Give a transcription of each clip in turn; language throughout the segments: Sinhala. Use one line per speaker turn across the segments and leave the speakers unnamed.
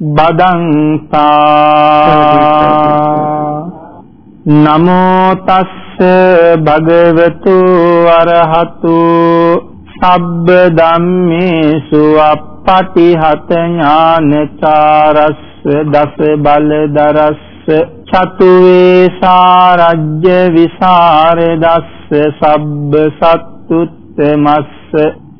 බදන්තා. නමෝ තස්ස භගවතු අරහතු. සබ්බ ධම්මේසු අප්පටිහත ඥානචාරස්ස දස බල දරස්ස චතු වේසාරජ්‍ය විසරදස්ස සබ්බ සත්තුත්තමස්ස.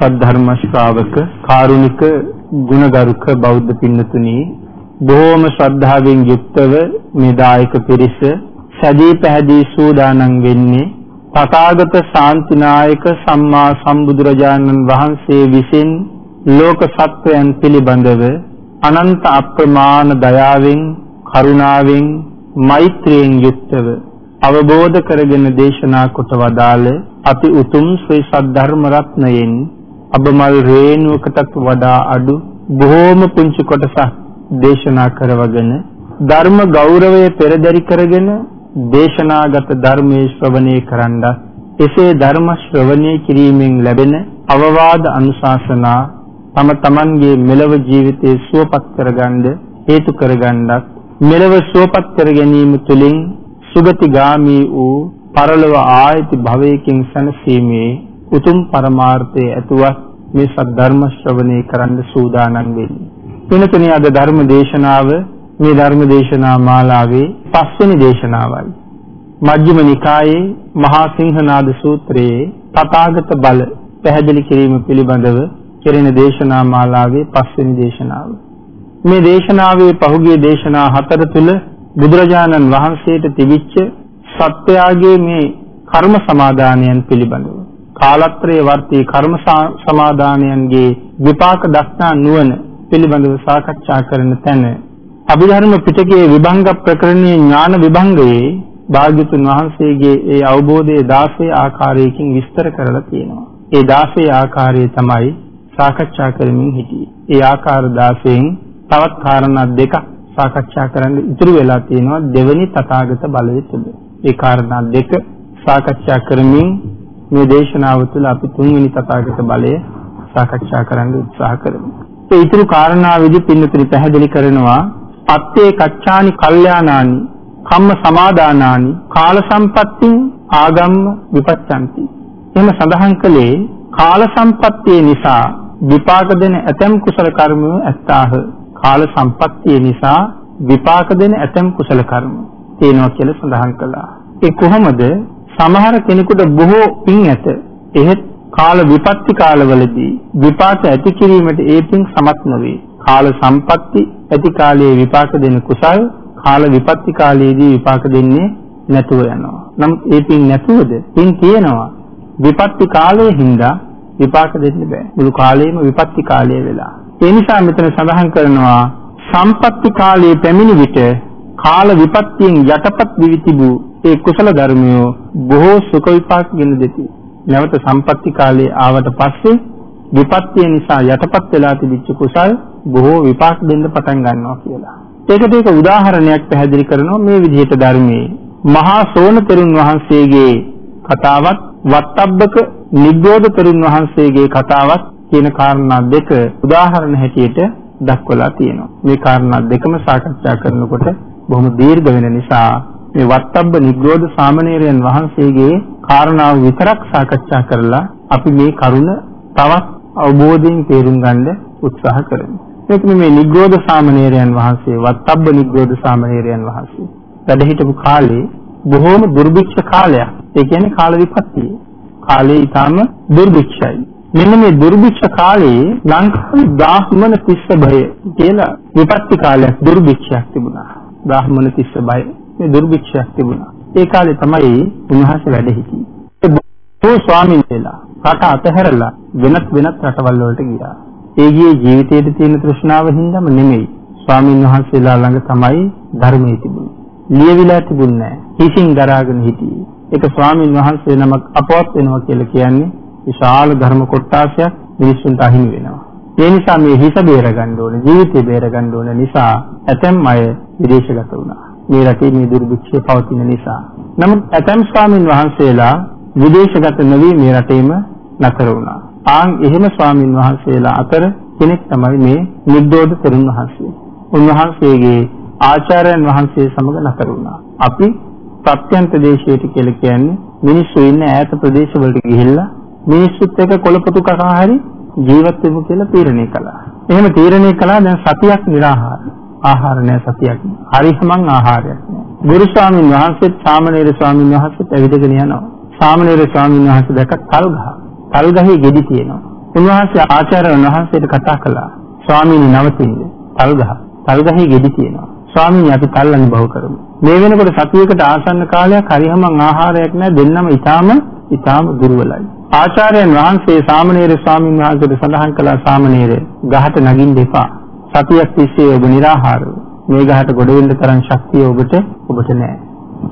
සද්ධර්ම ශ්‍රාවක කාරුණික ගුණගරුක බෞද්ධ පින්නතුනි බොහෝම ශ්‍රද්ධාවෙන් යුක්තව මේ දායක පිරිස සැදී පැහැදී සූදානම් වෙන්නේ තථාගත ශාන්තිනායක සම්මා සම්බුදුරජාණන් වහන්සේ විසින් ලෝක සත්වයන් පිළිබඳව අනන්ත අප්‍රමාණ දයාවෙන් කරුණාවෙන් මෛත්‍රියෙන් යුක්තව අවබෝධ කරගෙන දේශනා කොට වදාළ අති උතුම් ශ්‍රී සද්ධර්ම රත්නයෙන් අබමල් රේණුවකටත් වඩා අඩු බොහෝම පුංචි කොටසක් දේශනා කරවගෙන ධර්ම ගෞරවය පෙරදරි කරගෙන දේශනාගත ධර්මයේ ශ්‍රවණය කරන්න එසේ ධර්ම ශ්‍රවණය කිරීමෙන් ලැබෙන අවවාද අනුශාසනා තම තමන්ගේ මෙලව ජීවිතයේ සුවපත් කරගන්න හේතු කරගන්නත් මෙලව සුවපත් කර ගැනීම තුළින් සුගතිගාමී වූ පරලොව ආයති භවයකින් සැනසීමේ උතුම් පරමාර්ථයේ ඇතුවත් මේ සද්ධර්ම ශ්‍රවණය කරන්න සූදානම් වෙන්නේ. වෙනතුනේ අද ධර්ම දේශනාව මේ ධර්ම දේශනා මාලාවේ පස්වෙනි දේශනාවයි. මජ්ක්‍ධිම නිකායේ මහා සිංහනාද සූත්‍රයේ තථාගත බල පැහැදිලි කිරීම පිළිබඳව කෙරෙන දේශනා මාලාවේ පස්වෙනි දේශනාව. මේ දේශනාවේ පහුගිය දේශනා හතර තුල බුදුරජාණන් වහන්සේට තිබිච්ච සත්‍යයගේ මේ කර්ම සමාදානයන් පිළිබඳව කාලත්‍රයේ වර්තී කර්ම සමාදානයන්ගේ විපාක දක්නා නුවණ පිළිබඳව සාකච්ඡා කරන තැන අභිධර්ම පිටකයේ විභංග ප්‍රකරණයේ ඥාන විභංගයේ භාග්‍යතුන් වහන්සේගේ ඒ අවබෝධයේ 16 ආකාරයකින් විස්තර කරලා තියෙනවා. ඒ 16 ආකාරය තමයි සාකච්ඡා කරමින් හිටියේ. ඒ ආකාර 16න් තවත් කාරණා දෙකක් සාකච්ඡා කරන්න ඉතුරු වෙලා තියෙනවා දෙවෙනි තථාගත බලය තුල. ඒ කාරණා දෙක සාකච්ඡා කරමින් මේ දේශනාව තුළ අපි තුන්වෙනි තථාගත බලය සාකච්ඡා කරන්න උත්සාහ කරමු. ඒ ඊතුරු කාරණාවෙදි පින්නතුනි පැහැදිලි කරනවා අත්තේ කච්චානි කල්යාණානි කම්ම සමාදානානි කාල සම්පත්තින් ආගම්ම විපච්ඡanti. එහෙම සඳහන් කළේ කාල සම්පත්තිය නිසා විපාක දෙන ඇතම් කුසල කර්ම ඇත්තාහ. කාල සම්පත්තිය නිසා විපාක දෙන ඇතම් කුසල කර්ම. තියෙනවා කියලා සඳහන් කළා. ඒ කොහොමද සමහර කෙනෙකුට බොහෝ පින් ඇත එහෙත් කාල විපත්ති කාලවලදී විපාක ඇති කිරීමට ඒ පින් සමත් නොවේ කාල සම්පatti ඇති කාලයේ විපාක දෙන කුසල් කාල විපත්ති කාලයේදී විපාක දෙන්නේ නැතුව යනවා. නමුත් ඒ පින් නැතුවද පින් තියෙනවා. විපත්ති කාලයේ හින්දා විපාක දෙන්න බෑ. මුළු කාලෙම විපත්ති කාලය වෙලා. ඒ නිසා මෙතන සඳහන් කරනවා සම්පත්ති කාලයේ පැමිණි විට කාල විපත්තියෙන් යටපත් වී තිබූ ඒ කුසල ධර්මයෝ බොහෝ සුඛ විපාක ගෙන දෙති. නැවත සම්පත්ති කාලයේ ආවට පස්සේ විපත්තිය නිසා යටපත් වෙලා තිබිච්ච කුසල් බොහෝ විපාක දෙන්න පටන් ගන්නවා කියලා. ඒකට ඒක උදාහරණයක් පැහැදිලි කරනවා මේ විදිහට ධර්මයේ මහා සෝන තෙරුන් වහන්සේගේ කතාවත් වත්තබ්බක නිග්‍රෝධ තෙරුන් වහන්සේගේ කතාවත් කියන කාරණා දෙක උදාහරණ හැටියට දක්වලා තියෙනවා. මේ කාරණා දෙකම සාකච්ඡා කරනකොට බොහොම දීර්ඝ වෙන නිසා මේ වත්තබ්බ නිග්‍රෝධ සාමණේරයන් වහන්සේගේ කාරණාව විතරක් සාකච්ඡා කරලා අපි මේ කරුණ තවත් අවබෝධයෙන් තේරුම් ගන්න උත්සාහ කරමු. මේක මේ නිග්‍රෝධ සාමණේරයන් වහන්සේ වත්තබ්බ නිග්‍රෝධ සාමණේරයන් වහන්සේ වැඩ හිටපු කාලේ බොහෝම දුර්භික්ෂ කාලයක්. ඒ කියන්නේ කාල විපත්තිය. කාලේ ඊටම දුර්භික්ෂයි. මෙන්න මේ දුර්භික්ෂ කාලේ ලංකාවේ බ්‍රාහ්මණ තිස්ස භය කියලා විපත්ති කාලයක් දුර්භික්ෂයක් තිබුණා. බ්‍රාහ්මණ තිස්ස භය මේ දුර්භික්ෂයක් තිබුණා. ඒ කාලේ තමයි උන්වහන්සේ වැඩ හිටියේ. ඒ ස්වාමීන් වහන්සේලා රට අතහැරලා වෙනත් වෙනත් රටවල් වලට ගියා. ඒ ගියේ ජීවිතයේ තියෙන තෘෂ්ණාව හින්දාම නෙමෙයි. ස්වාමීන් වහන්සේලා ළඟ තමයි ධර්මයේ තිබුණේ. ලියවිලා තිබුණේ නැහැ. හිසින් දරාගෙන හිටියේ. ඒක ස්වාමීන් වහන්සේ නමක් අපවත් වෙනවා කියලා කියන්නේ විශාල ධර්ම කොටාසයක් මිනිස්සුන්ට අහිමි වෙනවා. ඒ නිසා මේ හිස බේර ගන්න ඕනේ, ජීවිතය බේර ගන්න ඕනේ නිසා ඇතැම් අය විදේශගත වුණා. මේ රටේ මේ දුර්භික්ෂය පවතින නිසා. නමුත් ඇතැම් ස්වාමීන් වහන්සේලා විදේශගත නොවි මේ රටේම නතර වුණා. ආන් එහෙම ස්වාමින් වහන්සේලා අතර කෙනෙක් තමයි මේ නිද්දෝද තෙරුන් වහන්සේ. උන්වහන්සේගේ ආචාර්යයන් වහන්සේ සමග නතර වුණා. අපි ප්‍රත්‍යන්ත දේශයට කියලා කියන්නේ මිනිස්සු ඉන්න ඈත ප්‍රදේශවලට ගිහිල්ලා මිනිස්සුත් එක්ක කොළපොතු කකා හරි ජීවත් වෙමු කියලා තීරණය කළා. එහෙම තීරණය කළා දැන් සතියක් निराහාර. ආහාර නැහැ සතියක්. හරිසමං ආහාරයක් නැහැ. ගුරු ස්වාමීන් වහන්සේත් සාමණේර ස්වාමීන් වහන්සේත් ඇවිදගෙන යනවා. සාමණේර ස්වාමීන් වහන්සේ දැක්ක තල් ගහ. තල් ගහේ ගෙඩි තියෙනවා. උන්වහන්සේ ආචාර්යවරුන් වහන්සේට කතා කළා. ස්වාමීනි නවතින්න. තල් ගහ. තල් ගහේ ගෙඩි තියෙනවා. ස්වාමීනි අපි තල් අනුභව කරමු. මේ වෙනකොට සතියකට ආසන්න කාලයක් හරියම ආහාරයක් නැහැ දෙන්නම ඊටාම ඊටාම දුර්වලයි. ආචාර්යයන් වහන්සේ සාමණේර ස්වාමීන් වහන්සේට සඳහන් කළා සාමණේර ගහට නගින්න එපා. සතියක් තිස්සේ ඔබ निराහාරව. මේ ගහට ගොඩ වෙන්න තරම් ශක්තිය ඔබට ඔබට නැහැ.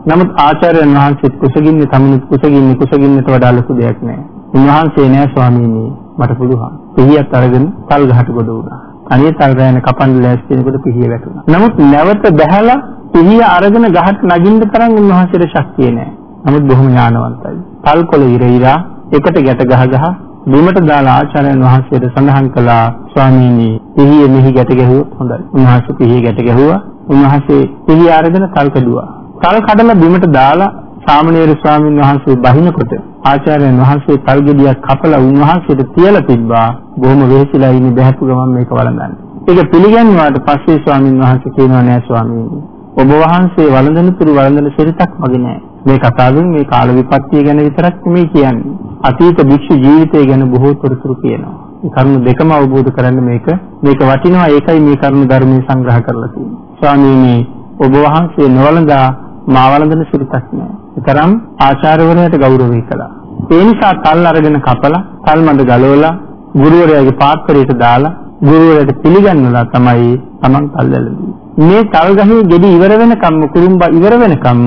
නමුත් ආචාර්යයන් වහන්සේ කුසගින්නේ තමනුත් කුසගින්නේ කුසගින්නට වඩා ලොකු දෙයක් නැහැ. උන්වහන්සේ නෑ ස්වාමීනි මට පුළුවන්. පිහියත් අරගෙන තල් ගහට ගොඩ වුණා. අනේ තල් රැයන කපන්න ලෑස්ති වෙනකොට පිහිය වැටුණා. නමුත් නැවත බහැලා පිහිය අරගෙන ගහට නගින්න තරම් උන්වහන්සේට ශක්තිය නෑ. නමුත් බොහොම ඥානවන්තයි. තල් කොළ ඉරයිරා එකට ගැට ගහ ගහ බිමට දාලා ආචාර්යයන් වහන්සේට සඳහන් කළා ස්වාමීනි පිහිය මෙහි ගැට ගැහුවොත් හොඳයි. උන්වහන්සේ පිහිය ගැට ගැහුවා. උන්වහන්සේ පිහිය අරගෙන තල් කැඩුවා. තල් කඩලා බිමට දාලා සාමණේර ස්වාමීන් වහන්සේ බහිනකොට ආචාර්යයන් වහන්සේ තල් ගෙඩියක් කපලා උන්වහන්සේට තියලා තිබ්බා බොහොම වෙහෙසිලා ඉන්නේ බහැපු ගමන් මේක වළඳන්න. ඒක පිළිගන්නාට පස්සේ ස්වාමීන් වහන්සේ කියනවා නෑ ස්වාමීනි ඔබ වහන්සේ වළඳන තුරු වළඳන සිරිතක් මගේ නෑ. මේ කතාවෙන් මේ කාල විපත්තිය ගැන විතරක් නෙමෙයි කියන්නේ. අතීත භික්ෂු ජීවිතය ගැන බොහෝ තොරතුරු කියනවා. මේ කරුණු දෙකම අවබෝධ කරගන්න මේක මේක වටිනවා ඒකයි මේ කරුණු ධර්මයේ සංග්‍රහ කරලා තියෙන්නේ. ස්වාමීනි ඔබ වහන්සේ නොවලඳා මා වළඳන සිරිතක් නෑ. ඒතරම් ආචාර්යවරයාට ගෞරවය කළා. ඒ නිසා තල් අරගෙන කපලා තල් මඩ ගලවලා ගුරුවරයාගේ පාත්‍රයට දාලා ගුරුවරයාට පිළිගන්නලා තමයි Taman තල් වැළඳුවේ. මේ තල් ගහේ ගෙඩි ඉවර වෙනකම්ම කුරුම්බා ඉවර වෙනකම්ම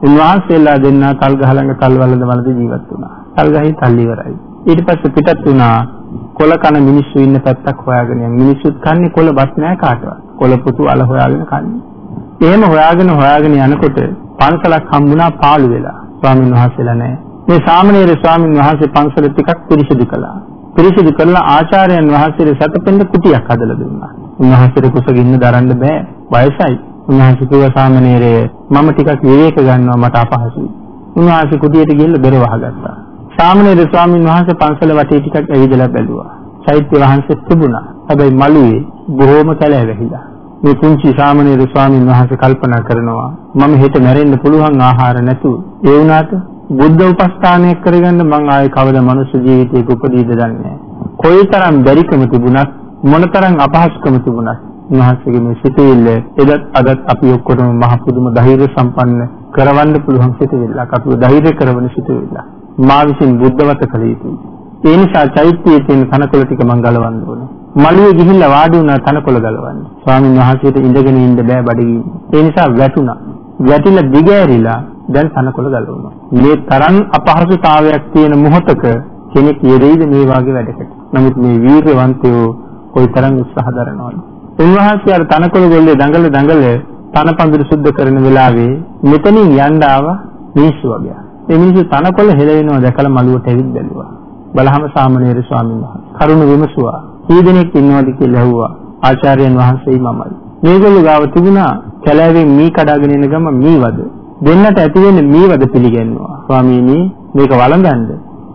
උන්වහන්සේලා දෙන්න තල් ගහ ළඟ තල් වලද වලද ජීවත් වුණා. තල් ගහේ තල් ඉවරයි. ඊට පස්සේ පිටත් වුණා කොළ කන මිනිස්සු ඉන්න පැත්තක් හොයාගෙන යන මිනිස්සුත් කන්නේ කොළ බස් නෑ කාටවත්. කොළ පුතු අල හොයාගෙන කන්නේ. එහෙම හොයාගෙන හොයාගෙන යනකොට පන්සලක් හම්බුණා පාළු වෙලා. ස්වාමීන් වහන්සේලා නැහැ. මේ සාමණේර ස්වාමීන් වහන්සේ පන්සල ටිකක් පිරිසිදු කළා. පිරිසිදු කරලා ආචාර්යයන් වහන්සේට සැතපෙන්න කුටියක් හදලා දුන්නා. උන්වහන්සේට කුසගින්න දරන්න බෑ. වයසයි. උන්වහන්සේ කිව්ව සාමණේරය මම ටිකක් විවේක ගන්නවා මට අපහසුයි. උන්වහන්සේ කුටියට ගිහිල්ලා බෙර වහගත්තා. සාමණේර ස්වාමීන් වහන්සේ පන්සල වටේ ටිකක් ඇවිදලා බැලුවා. චෛත්‍ය වහන්සේ තිබුණා. හැබැයි මළුවේ බොහෝම කැලෑ වැහිලා. මේ කුංචි සාමණේර ස්වාමීන් වහන්සේ කල්පනා කරනවා මම හෙට මැරෙන්න පුළුවන් ආහාර නැතුව ඒ වුණාට බුද්ධ උපස්ථානය කරගන්න මං ආයේ කවදා මනුෂ්‍ය ජීවිතයක උපදීද දන්නේ නැහැ. කොයිතරම් බැරිකම තිබුණත් මොනතරම් අපහසුකම තිබුණත් උන්වහන්සේගේ මේ සිතවිල්ල එදත් අදත් අපි ඔක්කොටම මහ පුදුම ධෛර්ය සම්පන්න කරවන්න පුළුවන් සිතවිල්ලක්. අපිව ධෛර්ය කරවන සිතවිල්ලක් මා විසින් බුද්ධවත කළ යුතුයි. ඒ නිසා චෛත්‍යයේ තියෙන තනකොළ ටික මං ගලවන්න ඕනේ. මළුවේ ගිහිල්ලා වාඩි වුණා තනකොළ ගලවන්න. ස්වාමීන් වහන්සේට ඉඳගෙන ඉන්න බෑ බඩගින්න. ඒ නිසා වැටුණා. වැටිලා දිගෑරිලා දැන් තනකොළ ගලවනවා. මේ තරම් අපහසුතාවයක් තියෙන මොහොතක කෙනෙක් යෙදෙයිද මේ වාගේ වැඩකට? නමුත් මේ වීරවන්තයෝ කොයිතරම් උත්සාහ දරනවද? උන්වහන්සේ අර තනකොළ ගොල්ලේ දඟල දඟල තන පඳුරු සුද්ධ කරන වෙලාවේ මෙතනින් යන්න ආවා මිනිස්සු වගේ. ඒ මිනිස්සු තනකොළ හෙලවෙනවා දැකලා මළුවට ඇවිත් බැලුවා. බලහම සාමණේර ස්වාමීන් වහන්සේ කරුණ විමසුවා. කී දෙනෙක් ඉන්නවද කියලා ඇහුවා. ආචාර්යයන් වහන්සේයි මමයි. මේගොල්ලෝ ගාව තිබුණා කැලෑවෙන් මී කඩාගෙන එන ගම මීවද. දෙන්නට ඇති වෙන්නේ මීවද පිළිගන්නවා. ස්වාමීනි මේක වළඳන්න.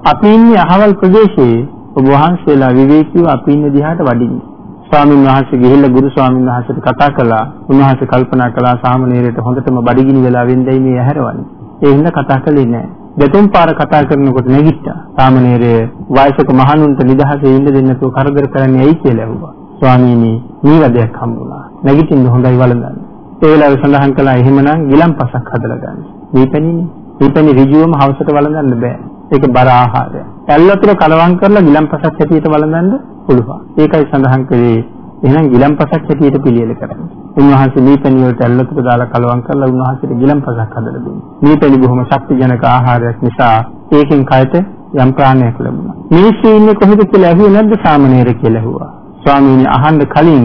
අපි ඉන්නේ අහවල් ප්‍රදේශයේ ඔබ වහන්සේලා විවේකීව අපි ඉන්න දිහාට වඩින්නේ. ස්වාමීන් වහන්සේ ගිහිල්ලා ගුරු ස්වාමීන් වහන්සේට කතා කළා. උන්වහන්සේ කල්පනා කළා සාමණේරයට හොඳටම බඩගිනි වෙලා වෙන්දයි මේ ඇහැරවන්නේ. ඒ හින්දා කතා කළේ නැහැ. දෙතුන් පාර කතා කරනකොට නැගිට්ටා. සාමණේරය වයසක මහණුන්ට නිදහසේ ඉන්න දෙන්නේ නැතුව කරදර කරන්නේ ඇයි කියලා ඇහුවා. ස්වාමීනි නීවදයක් හම්බුණා. නැගිටින්න හොඳයි වළඳන්න. ඒ වෙලාවේ සඳහන් කළා එහෙමනම් ගිලම්පසක් හදලා ගන්න. මේ පැණිනේ. මේ පැණි ඍජුවම හවසට වළඳන්න බෑ. ඒක බර ආහාරය. ඇල්ලතුර කලවම් කරලා ගිලම්පසක් හැටියට වළඳන්න පුළුවන්. ඒකයි සඳහන් කළේ එහෙනම් ගිලම්පසක් හැටියට පිළියෙල කරන්න. උන්වහන්සේ මේ පැණි වලට ඇල්ලතුර දාලා කලවම් කරලා උන්වහන්සේට ගිලම්පසක් හදලා දුන්නා. මේ පැණි බොහොම ශක්තිජනක ආහාරයක් නිසා ඒකෙන් කයට යම් ප්‍රාණයක් ලැබුණා. මිනිස්සු ඉන්නේ කොහෙද කියලා ඇහුවේ නැද්ද සාමණේර කියලා ඇහුවා. ස්වාමීනි අහන්න කලින්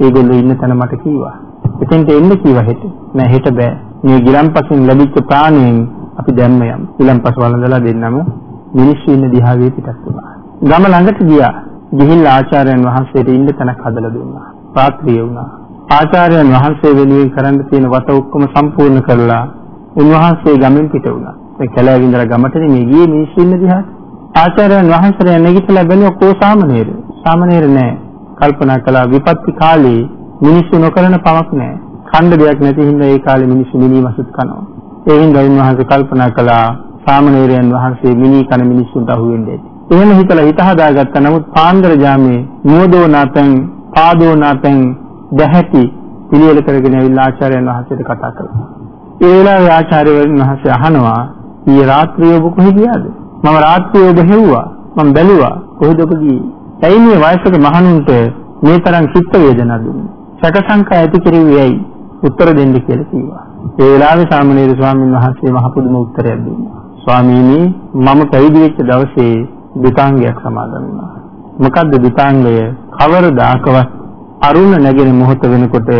ඒගොල්ලෝ ඉන්න තැන මට කිව්වා. එතෙන්ට එන්න කිව්වා හෙට. නෑ හෙට බෑ. මේ ගිලම්පසින් ලැබිච්ච ප්‍රාණයෙන් අපි දැම්ම යම්. ගිලම්පස වළඳලා දෙන්නම මිනිස්සු ඉන්න දිහාවේ පිටත් වුණා. ගම ළඟට ගියා. ගිහිල්ලා ආචාර්යයන් වහන්සේට ඉන්න තැනක් හදලා දුන්නා. රාත්‍රිය වුණා. ආචාර්යයන් වහන්සේ වෙනුවෙන් කරන්න තියෙන වට ඔක්කොම සම්පූර්ණ කරලා උන්වහන්සේ ගමෙන් පිට වුණා. ඒ කැලෑව ඉඳලා ගමට මේ ගියේ මිනිස්සු ඉන්න දිහාට. ආචාර්යයන් වහන්සේ නැගිටලා බැලුවා කෝ සාමණේර. සාමණේර නෑ. කල්පනා කළා විපත්ති කාලේ මිනිස්සු නොකරන පවක් නෑ. ඛණ්ඩ දෙයක් නැති හින්දා ඒ කාලේ මිනිස්සු මිනි මසුත් කනවා. ඒ හින්දා උන්වහන්සේ කල්පනා කළා සාමණේරයන් වහන්සේ මිනි කන මිනිස්සුන්ට අහු වෙන්නේ. එහෙම හිතලා හිත හදාගත්ත නමුත් පාන්දර ජාමේ නුවදෝ නැතන් පාදෝ නැතන් දැහැටි පිළිවෙල කරගෙන ඇවිල්ලා ආචාර්යයන් වහන්සේට කතා කළා. ඒ වෙලාවේ ආචාර්යවරුන් වහන්සේ අහනවා ඊයේ රාත්‍රියේ ඔබ කොහෙ ගියාද? මම රාත්‍රියේ ඔබ හෙව්වා. මම බැලුවා. කොහෙද ඔබ ගියේ? ඇයි මේ වයසක මහණුන්ට මේ තරම් චිත්ත වේදනා දුන්නේ? සැක සංකා ඇති කෙරුවේ ඇයි? උත්තර දෙන්න කියලා කිව්වා. ඒ වෙලාවේ සාමණේර ස්වාමීන් වහන්සේ මහ පුදුම උත්තරයක් දුන්නා. ස්වාමීනි මම පැවිදි වෙච්ච දවසේ දුතාංගයක් සමාදන් වුණා. මොකද්ද දුතාංගය? කවරදාකවත් අරුණ නැගෙන මොහොත වෙනකොට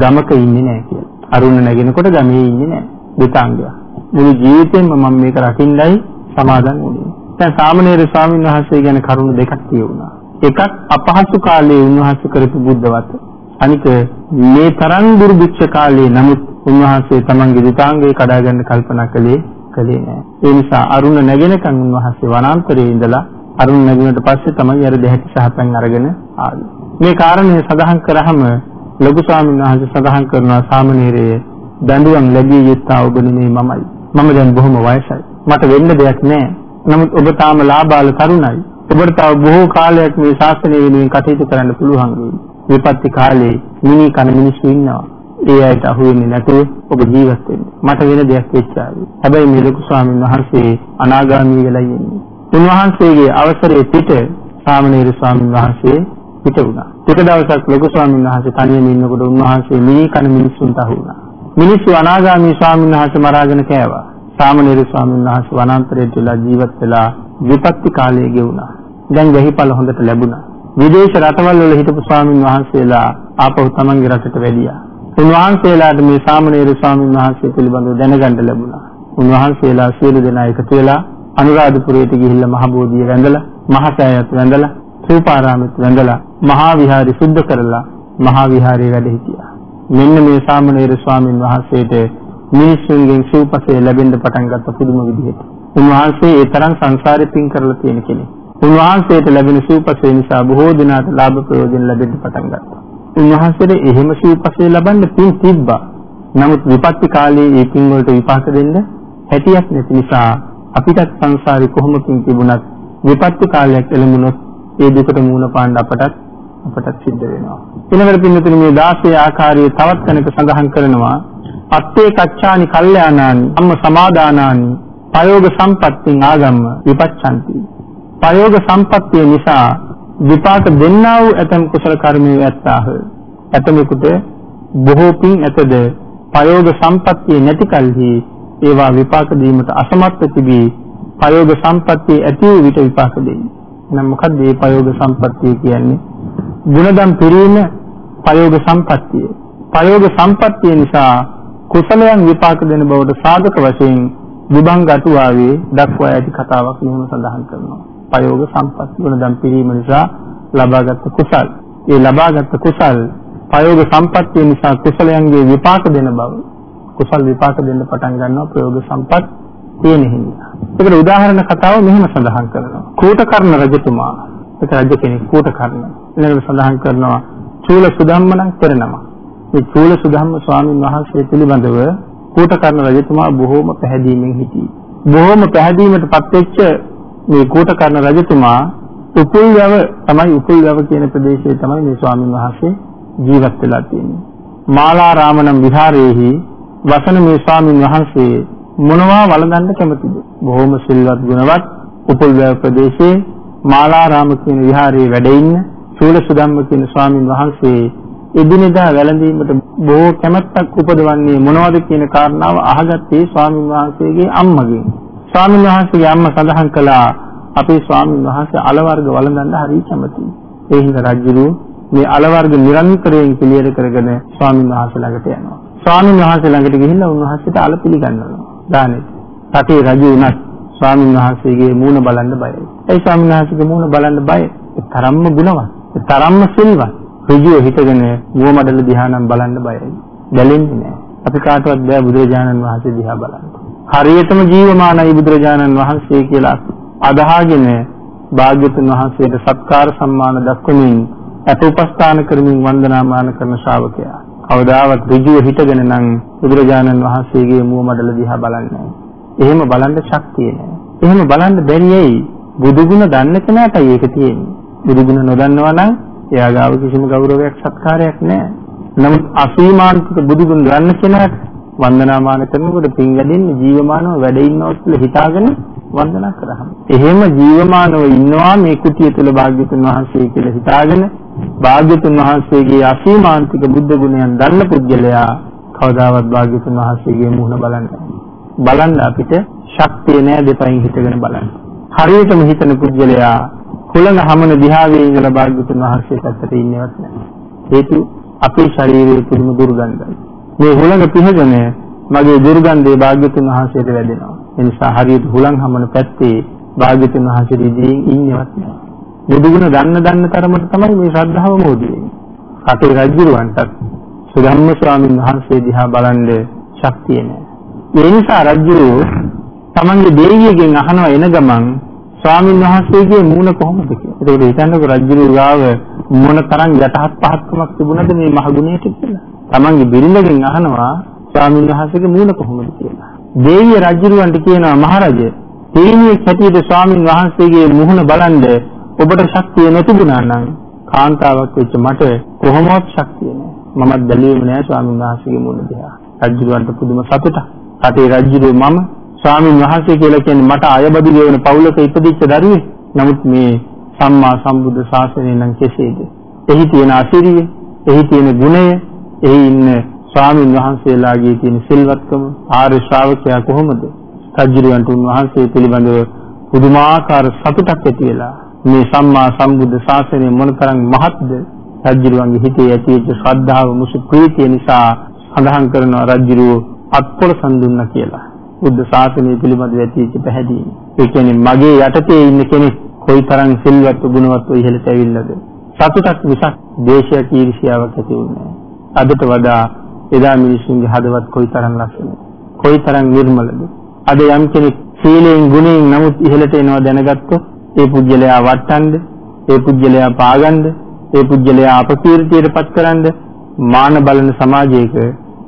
ගමක ඉන්නේ නැහැ කියලා. අරුණ නැගෙනකොට ගමේ ඉන්නේ නැහැ. දුතාංගය. මුළු ජීවිතේම මම මේක රකින්නයි සමාදන් වුණේ. දැන් සාමණේර ස්වාමීන් වහන්සේ ගැන කරුණු දෙකක් කියවුණා. එකක් අපහසු කාලයේ උන්වහන්සේ කරපු බුද්ධවත. අනික මේ තරම් දුර්භික්ෂ කාලේ නමුත් උන්වහන්සේ තමන්ගේ දුතාංගය කඩා ගන්න කල්පනා කළේ කළේ නෑ. ඒ නිසා අරුණ නැගෙනකන් උන්වහන්සේ වනාන්තරයේ ඉඳලා අරුණ නැගුණට පස්සේ තමයි අර දෙහැටි සහපැන් අරගෙන ආවේ. මේ කාරණය සඳහන් කරාම ලොකු ස්වාමීන් වහන්සේ සඳහන් කරනවා සාමණේරයේ දඬුවම් ලැබිය යුත්තා ඔබ නෙමෙයි මමයි. මම දැන් බොහොම වයසයි. මට වෙන්න දෙයක් නෑ. නමුත් ඔබ තාම ලාබාල තරුණයි. ඔබට තව බොහෝ කාලයක් මේ ශාසනය වෙනුවෙන් කටයුතු කරන්න පුළුවන් වෙයි. විපත්ති කාලේ මිනි කන මිනිස්සු ඉන්නවා. ඒ අයට අහු වෙන්නේ නැතුව ඔබ ජීවත් වෙන්න. මට වෙන දෙයක් වෙච්චාවි. හැබැයි මේ ලොකු ස්වාමීන් වහන්සේ අනාගාමී වෙලා ඉන්නේ. උන්වහන්සේගේ අවසරයේ පිට සාමණේර ස්වාමීන් වහන්සේ පිට වුණා. ටික දවසක් ලොකු ස්වාමීන් වහන්සේ තනියම ඉන්නකොට උන්වහන්සේ මිනි කන මිනිස්සුන්ට අහු වුණා. මිනිස්සු අනාගාමී ස්වාමීන් වහන්සේ මරාගෙන කෑවා. සාමණේර ස්වාමීන් වහන්සේ වනාන්තරයට වෙලා ජීවත් වෙලා විපත්ති කාලයේ ගෙවුණා. දැන් වෙහිපළ හොඳට ලැබුණා. විදේශ රටවල් වල හිටපු ස්වාමීන් වහන්සේලා ආපහු තමන්ගේ රටට වැඩියා. උන්වහන්සේලාට මේ සාමණේර ස්වාමීන් වහන්සේ පිළිබඳව දැනගන්න ලැබුණා. උන්වහන්සේලා සියලු දෙනා එකතු වෙලා අනුරාධපුරයට ගිහිල්ලා මහ බෝධිය වැඳලා මහ සෑයත් වැඳලා සූපාරාමෙත් වැඳලා මහා විහාරي සුද්ධ කරලා මහා විහාරයේ වැඩ සිටියා. මෙන්න මේ සාමණේර ස්වාමීන් වහන්සේට මිනිස්සුන්ගෙන් සිව්පසේ ලැබෙන්න පටන් ගත්ත පුදුම විදිහට. උන්වහන්සේ ඒ තරම් සංසාරේ පින් කරලා තියෙන කෙනෙක්. උන්වහන්සේට ලැබෙන සිව්පසේ නිසා බොහෝ දිනාට ලාභ ප්‍රයෝජන ලැබෙන්න පටන් ගත්තා. උන්වහන්සේට එහෙම සිව්පසේ ලබන්න පින් තිබ්බා. නමුත් විපත්ති කාලේ ඒ පින් වලට විපාක දෙන්න හැටියක් නැති නිසා අපිටත් සංසාරේ කොහොම පින් තිබුණත් විපත්ති කාලයක් එළඹුණොත් ඒ දුකට මුහුණ පාන්න අපටත් අපටත් සිද්ධ වෙනවා. ඊළඟට පින්නතුනි මේ 16 ආකාරයේ තවත් කෙනෙක් සඳහන් කරනවා අත්තේ කච්චානි කල්යාණානි අම්ම සමාදානානි ප්‍රයෝග සම්පත්තින් ආගම්ම විපච්ඡanti. ප්‍රයෝග සම්පත්තිය නිසා විපාක දෙන්නා වූ ඇතම් කුසල කර්මයේ ඇත්තාහ. ඇතමෙකුට බොහෝ පින් ඇතද ප්‍රයෝග සම්පත්තිය නැති කලෙහි ඒවා විපාක දීමට අසමත්ව තිබී ප්‍රයෝග සම්පත්තිය ඇති වූ විට විපාක දෙන්නේ. එහෙනම් මොකක්ද මේ ප්‍රයෝග සම්පත්තිය කියන්නේ? ගුණදම් පිරීම ප්‍රයෝග සම්පත්තිය. ප්‍රයෝග සම්පත්තිය නිසා කුසලයන් විපාක දෙන බවට සාධක වශයෙන් විභංග අටුවාවේ දක්වා ඇති කතාවක් මෙහෙම සඳහන් කරනවා. ප්‍රයෝග සම්පත්තිය ගුණදම් පිරීම නිසා ලබාගත් කුසල්. ඒ ලබාගත් කුසල් ප්‍රයෝග සම්පත්තිය නිසා කුසලයන්ගේ විපාක දෙන බව කුසල් විපාක දෙන්න පටන් ගන්නවා ප්‍රයෝග සම්පත් තියෙන හින්දා. ඒකට උදාහරණ කතාව මෙහෙම සඳහන් කරනවා. කූටකර්ණ රජතුමා ඒක රජ කෙනෙක් කූටකර්ණ. ඊළඟට සඳහන් කරනවා චූල සුධම්ම නම් පෙරනම. මේ චූල සුධම්ම ස්වාමීන් වහන්සේ පිළිබඳව කූටකර්ණ රජතුමා බොහෝම පැහැදීමෙන් හිටියේ. බොහෝම පැහැදීමටපත් වෙච්ච මේ කූටකර්ණ රජතුමා උපුල්යව තමයි උපුල්යව කියන ප්‍රදේශයේ තමයි මේ ස්වාමීන් වහන්සේ ජීවත් වෙලා තියෙන්නේ. මාලාරාමනම් විහාරයේහි වසන මේ ස්වාමීන් වහන්සේ මොනවා වළඳන්න කැමතිද? බොහොම සිල්වත් ගුණවත් උපුල්වැව ප්‍රදේශයේ මාලාරාම කියන විහාරයේ වැඩ ඉන්න චූල සුදම්ම කියන ස්වාමීන් වහන්සේ එදිනෙදා වැළඳීමට බොහෝ කැමැත්තක් උපදවන්නේ මොනවද කියන කාරණාව අහගත්තේ ස්වාමීන් වහන්සේගේ අම්මගෙන්. ස්වාමීන් වහන්සේගේ අම්මා සඳහන් කළා අපේ ස්වාමීන් වහන්සේ අල වර්ග වළඳන්න හරි කැමතියි. ඒ හින්දා රජුරු මේ අල වර්ග නිරන්තරයෙන් පිළියෙල කරගෙන ස්වාමීන් වහන්සේ ළඟට යනවා. ස්වාමීන් වහන්සේ ළඟට ගිහිල්ලා උන්වහන්සේට අල පිළිගන්නවා. දානෙට. රටේ රජු වුණත් ස්වාමීන් වහන්සේගේ මූණ බලන්න බයයි. ඒ ස්වාමීන් වහන්සේගේ මූණ බලන්න බයයි. ඒ තරම්ම ගුණවත්. ඒ තරම්ම සිල්වත්. ඍජුව හිටගෙන මුවමඩල දිහා නම් බලන්න බයයි. බැලෙන්නේ නැහැ. අපි කාටවත් බෑ බුදුරජාණන් වහන්සේ දිහා බලන්න. හරියටම ජීවමානයි බුදුරජාණන් වහන්සේ කියලා අදහාගෙන භාග්‍යතුන් වහන්සේට සත්කාර සම්මාන දක්වමින් අතුපස්ථාන කරමින් වන්දනාමාන කරන ශ්‍රාවකයා. කවදාවත් ඍජුව හිටගෙන නම් බුදුරජාණන් වහන්සේගේ මුව මඩල දිහා බලන්නේ එහෙම බලන්න ශක්තිය නැහැ. එහෙම බලන්න බැරි ඇයි? බුදුගුණ දන්න කෙනාටයි ඒක තියෙන්නේ. බුදුගුණ නොදන්නවා නම් එයා ගාව කිසිම ගෞරවයක් සත්කාරයක් නැහැ. නමුත් අසීමාන්තික බුදුගුණ දන්න කෙනාට වන්දනාමාන කරනකොට පින් වැඩෙන්නේ ජීවමානව වැඩ ඉන්නවා කියලා හිතාගෙන වන්දනා කරාම. එහෙම ජීවමානව ඉන්නවා මේ කුටිය තුල භාග්‍යතුන් වහන්සේ කියලා හිතාගෙන භාග්‍යතුන් වහන්සේගේ අසීමාන්තික බුද්ධ ගුණයන් දන්න පුද්ගලයා කවදාවත් භාග්‍යතුන් වහන්සේගේ මුහුණ බලන්නේ බලන්න අපිට ශක්තිය නෑ දෙපයින් හිටගෙන බලන්න. හරියටම හිතන පුද්ගලයා හුලඟ හමන දිහාවේ ඉඳලා භාග්‍යතුන් වහන්සේ පැත්තට ඉන්නවත් නෑ. හේතු අපේ ශරීරයේ පුදුම දුර්ගන්ධයි. මේ හුලඟ පිහගෙන මගේ දුර්ගන්ධය භාග්‍යතුන් වහන්සේට වැදෙනවා. ඒ නිසා හරියට හුලං හමන පැත්තේ භාග්‍යතුන් වහන්සේ ඉදිරියෙන් ඉන්නවත් නෑ. බුදුගුණ දන්න දන්න තරමට තමයි මේ ශ්‍රද්ධාව මොහොදි වෙන්නේ. රටේ රජුරවන්ටත් සුධම්ම ස්වාමීන් වහන්සේ දිහා බලන්න ශක්තිය නැහැ. ඒ නිසා රජුරෝ තමන්ගේ දෙවියගෙන් අහනවා එන ගමන් ස්වාමීන් වහන්සේගේ මූණ කොහොමද කියලා. ඒකට හිතන්නකො රජුරෝ ගාව මොන තරම් යටහත් පහත්කමක් තිබුණද මේ මහගුණයට කියලා. තමන්ගේ බිරිඳගෙන් අහනවා ස්වාමීන් වහන්සේගේ මූණ කොහොමද කියලා. දෙවිය රජුරවන්ට කියනවා මහරජා තේනියෙක් හැටියට ස්වාමීන් වහන්සේගේ මුහුණ බලන්නේ ඔබට ශක්තිය නැතිුණා නම් කාන්තාවක් වෙච්ච මට කොහොමවත් ශක්තිය නැහැ. මමත් බැලුවේම නෑ ස්වාමීන් වහන්සේගේ මුණ දිහා. රජුවන්ට පුදුම සතුටක්. රටේ රජුගේ මම ස්වාමීන් වහන්සේ කියලා කියන්නේ මට අයබදු ගෙවන පවුලක ඉපදිච්ච දරුවෙක්. නමුත් මේ සම්මා සම්බුද්ධ ශාසනය නම් කෙසේද? එහි තියෙන අසිරිය, එහි තියෙන ගුණය, එහි ඉන්න ස්වාමීන් වහන්සේලාගේ තියෙන සිල්වත්කම ආර්ය ශ්‍රාවකයා කොහොමද? රජුවන්ට උන්වහන්සේ පිළිබඳව පුදුමාකාර සතුටක් ඇති වෙලා මේ සම්මා සම්බුද්ධ ශාසනය මොනතරම් මහත්ද රජුරුවන්ගේ හිතේ ඇතිවෙච්ච ශ්‍රද්ධාව මුසු ප්‍රීතිය නිසා සඳහන් කරනවා රජුරුව අත්පොළ සම්දුන්නා කියලා. බුද්ධ ශාසනය පිළිබඳව ඇතිවෙච්ච පැහැදීම. ඒ කියන්නේ මගේ යටතේ ඉන්න කෙනෙක් කොයිතරම් සිල්වත් ගුණවත් ඉහළට ඇවිල්ලාද? සතුටක් මිසක් දේශයක් ඊර්ෂ්‍යාවක් ඇති වුණේ අදට වඩා එදා මිනිසුන්ගේ හදවත් කොයිතරම් ලස්සනද කොයිතරම් නිර්මලද අද යම් කෙනෙක් සීලයෙන් ගුණයෙන් නමුත් ඉහළට එනවා දැනගත්තොත් ඒ පුජ්‍යලයා වට්ටන්න ඒ පුජ්‍යලයා පාගන්න ඒ පුජ්‍යලයා අපකීර්තියටපත් කරන්න මාන බලන සමාජයක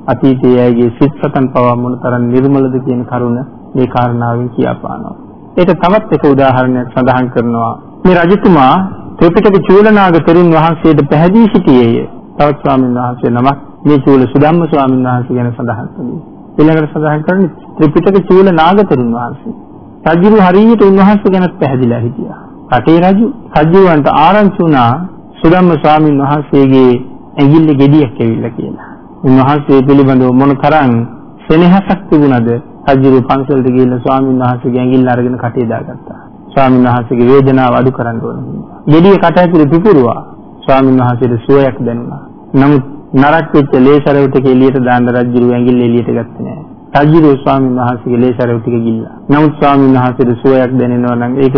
අතීතයේ අයගේ සිත් සතන් පවා මොනතරම් නිර්මලද කියන කරුණ මේ කාරණාවෙන් කියාපානවා. ඒක තවත් එක උදාහරණයක් සඳහන් කරනවා. මේ රජතුමා ත්‍රිපිටක චූලනාග තෙරුන් වහන්සේට පැහැදී සිටියේය. තවත් ස්වාමීන් වහන්සේ නමක් මේ චූල සුදම්ම ස්වාමීන් වහන්සේ ගැන සඳහන් කළේ. ඊළඟට සඳහන් කරන්නේ ත්‍රිපිටක චූලනාග තෙරුන් වහන්සේ. රජු හරියට උන්වහන්සේ ගැන පැහැදිලා හිටියා. රටේ රජු රජුවන්ට ආරංචි වුණා සුදම්ම ස්වාමීන් වහන්සේගේ ඇඟිල්ල ගෙඩියක් ඇවිල්ලා කියලා. උන්වහන්සේ පිළිබඳව මොන තරම් සෙනෙහසක් තිබුණද රජු පන්සලට ගිහින් ස්වාමීන් වහන්සේගේ ඇඟිල්ල අරගෙන කටේ දාගත්තා. ස්වාමීන් වහන්සේගේ වේදනාව අඩු කරන්න ඕන. ගෙඩිය කට ඇතුලේ පිපුරුවා. ස්වාමීන් වහන්සේට සුවයක් දැනුණා. නමුත් නරක් වෙච්ච ලේසරව ටික එළියට දාන්න රජු ඇඟිල්ල එළියට ගත්තේ නෑ. රජු ස්වාමීන් වහන්සේගේ ලේසරව ටික ගිල්ලා. නමුත් ස්වාමීන් වහන්සේට සුවයක් දැනෙනවා නම් ඒක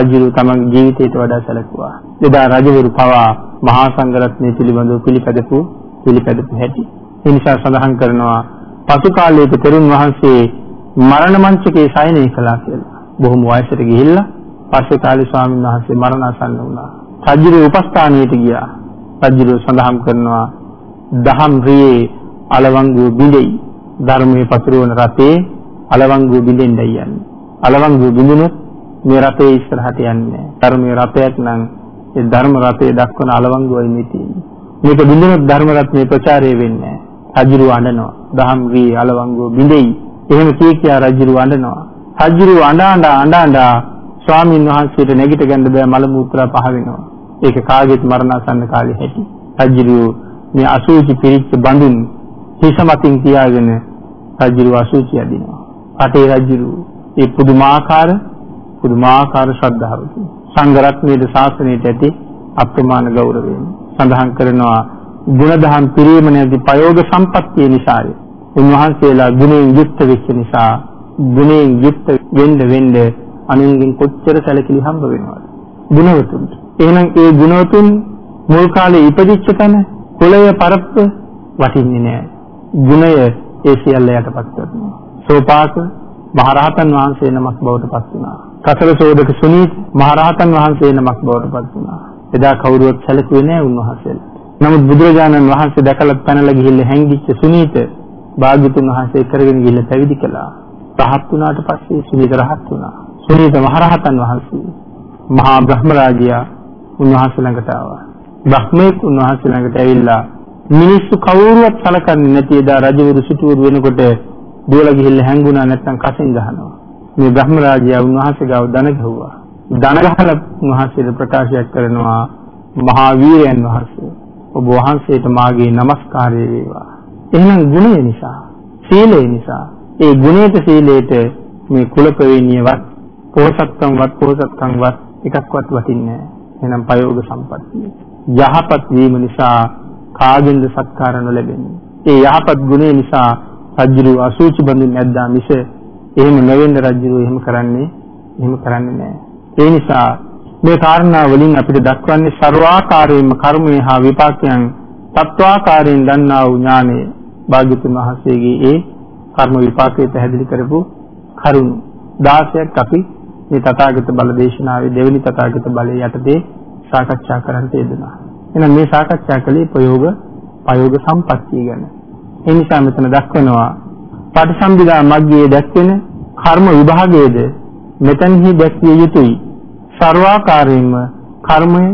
රජු තමන්ගේ ජීවිතයට වඩා සැලකුවා. එදා රජවරු පවා මහා සංඝරත්නය පිළිබඳව පිළිපැදපු පිළිපැදපු හැටි. ඒ නිසා සඳහන් කරනවා පසු කාලයක තෙරුන් වහන්සේ මරණ මංචකේ සයනය කළා කියලා. බොහොම වයසට ගිහිල්ලා පස්සේ කාලේ ස්වාමීන් වහන්සේ මරණාසන්න වුණා. රජුගේ උපස්ථානයට ගියා. රජු සඳහන් කරනවා දහම් රියේ අලවංගු බිඳෙයි. ධර්මයේ පතුරවන රතේ අලවංගු බිඳෙන්නයි යන්නේ. අලවංගු බිඳුනොත් මේ රතේ ඉස්සරහට යන්නේ ධර්මයේ රතයක් නම් ඒ ධර්ම රතේ දක්වන අලවංගුවයි මේ තියෙන්නේ. මේක බිඳුනොත් ධර්ම රත්නේ ප්‍රචාරය වෙන්නේ නැහැ. රජුරු අඬනවා. දහම් රියේ අලවංගුව බිඳෙයි. එහෙම කී කියා රජුරු අඬනවා. රජුරු අඬ අඬ අඬ අඬ ස්වාමීන් වහන්සේට නැගිට ගන්න බෑ මල මුත්‍රා පහ වෙනවා. ඒක කාගෙත් මරණාසන්න කාලේ හැටි. රජුරු මේ අසූචි පිරිච්ච බඳුන් හිස මතින් තියාගෙන රජුරු අසූචි අදිනවා. අටේ රජුරු ඒ පුදුමාකාර පුදුමාකාර ශ්‍රද්ධාවකින් සංඝ රත්නයේ ශාසනයට ඇති අප්‍රමාණ ගෞරවයෙන් සඳහන් කරනවා ගුණධම් පිරීම නැති ප්‍රයෝග සම්පත්තිය නිසාය. උන්වහන්සේලා ගුණයෙන් යුක්ත වෙච්ච නිසා ගුණයෙන් යුක්ත වෙන්න වෙන්න අනුන්ගෙන් කොච්චර සැලකිලි හම්බ වෙනවද? ගුණවතුන්. එහෙනම් ඒ ගුණවතුන් මුල් කාලේ ඉපදිච්ච තැන කුලය පරප්ප වටින්නේ නැහැ. ගුණය ඒ සියල්ල යටපත් කරනවා. සෝපාක මහරහතන් වහන්සේ නමක් බවට පත් වුණා. කසල සෝදක සුනීත් මහරහතන් වහන්සේ නමක් බවට පත් වුණා. එදා කවුරුවත් සැලකුවේ නැහැ උන්වහන්සේලා. නමුත් බුදුරජාණන් වහන්සේ දැකලා පැනලා ගිහිල්ලා හැංගිච්ච සුනීත භාග්‍යතුන් වහන්සේ කරගෙන ගිහිල්ලා පැවිදි කළා. රහත් වුණාට පස්සේ සුනීත රහත් වුණා. සුනීත මහරහතන් වහන්සේ මහා බ්‍රහ්ම රාජයා උන්වහන්සේ ළඟට ආවා. බ්‍රහ්මෙක් උන්වහන්සේ ළඟට ඇවිල්ලා මිනිස්සු කවුරුවත් සලකන්නේ නැති එදා රජවරු සිටුවරු වෙනකොට දුවලා ගිහිල්ලා හැංගුණා නැත්නම් කසින් ගහනවා. මේ බ්‍රහ්ම රාජයා උන්වහන්සේ ගාව දන ගැහුවා. දන ගහලා උන්වහන්සේට ප්‍රකාශයක් කරනවා මහා වීරයන් වහන්සේ. ඔබ වහන්සේට මාගේ নমස්කාරය වේවා. එහෙනම් ගුණය නිසා, සීලය නිසා, ඒ ගුණයට සීලයට මේ කුල ප්‍රවේණියවත්, පෝසත්කම්වත්, පෝසත්කම්වත් එකක්වත් වටින්නේ නැහැ. එහෙනම් ප්‍රයෝග සම්පත්තිය. යහපත් වීම නිසා කාගෙන්ද සත්කාර නොලැබෙන්නේ. ඒ යහපත් ගුණය නිසා රජු අසූචි බඳින් නැද්දා මිස එහෙම නොවෙන්න රජු එහෙම කරන්නේ එහෙම කරන්නේ නැහැ. ඒ නිසා මේ කාරණා වලින් අපිට දක්වන්නේ ਸਰවාකාරයෙන්ම කර්මය හා විපාකයන් තත්වාකාරයෙන් දන්නා වූ ඥානය භාග්‍යතුන් වහන්සේගේ ඒ කර්ම විපාකයේ පැහැදිලි කරපු කරුණු 16ක් අපි මේ තථාගත බල දේශනාවේ දෙවෙනි තථාගත බලය යටතේ සාකච්ඡා කරන්න යෙදුණා. එහෙනම් මේ සාකච්ඡා කළේ ප්‍රයෝග ප්‍රයෝග සම්පත්තිය ගැන. ඒ නිසා මෙතන දක්වනවා පටිසම්භිදා මග්ගයේ දැක්වෙන කර්ම විභාගයේද මෙතනහි දැක්විය යුතුයි. ਸਰවාකාරයෙන්ම කර්මය